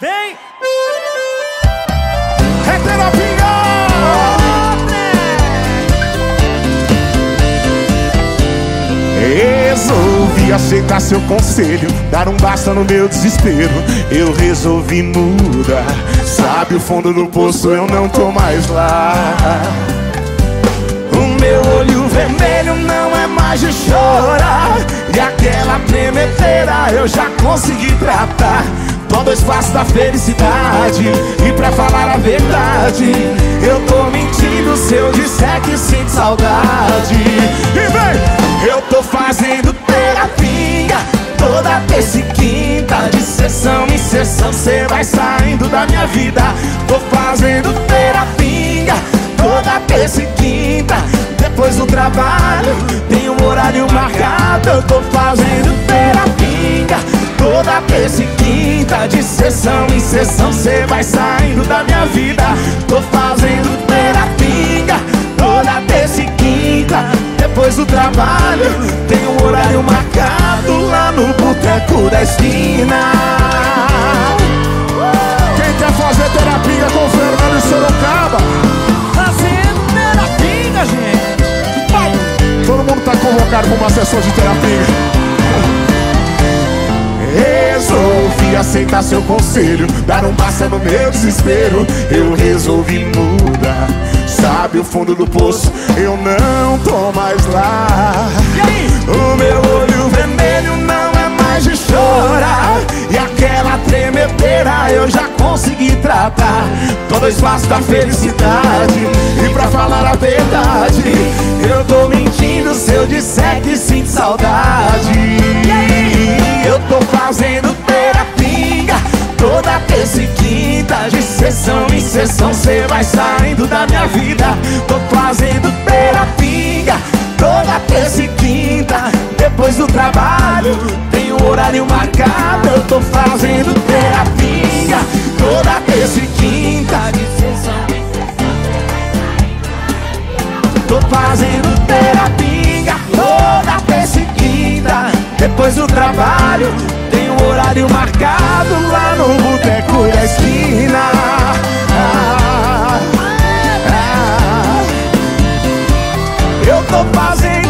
Vem! É terapia! Resolvi aceitar seu conselho, dar um basta no meu desespero. Eu resolvi mudar. Sabe o fundo do poço, eu não tô mais lá. O meu olho vermelho não é mais de chorar. E aquela tremedeira eu já consegui tratar. Tô dois passos da felicidade. E pra falar a verdade, eu tô mentindo se eu disser que sinto saudade. E vem! Eu tô fazendo terapia toda terça e quinta. De sessão em sessão, cê vai saindo da minha vida. Tô fazendo terapia toda terça e quinta. Depois do trabalho, tem um horário marcado. Eu tô fazendo toda terça quinta. De sessão em sessão, cê vai saindo da minha vida. Tô fazendo terapia toda terça e quinta. Depois do trabalho, tem um horário marcado lá no boteco da esquina. Quem quer fazer terapia com Fernando Sorocaba? Fazendo terapia, gente! Todo mundo tá convocado para uma sessão de terapia. Resolvi aceitar seu conselho, dar um passo no meu desespero. Eu resolvi mudar. Sabe o fundo do poço, eu não tô mais lá. O meu olho vermelho não é mais de chorar. E aquela tremedeira eu já consegui tratar. Tô dois passos da felicidade. E pra falar a verdade, eu tô mentindo se eu disser que sinto saudade. Em sessão, cê vai saindo da minha vida. Tô fazendo terapia toda terça e quinta. Depois do trabalho, tem um horário marcado. Eu tô fazendo terapia toda terça e quinta. Tô fazendo terapia toda terça e quinta. Depois do trabalho, tem um horário marcado lá no boteco da esquina. tô fazendo.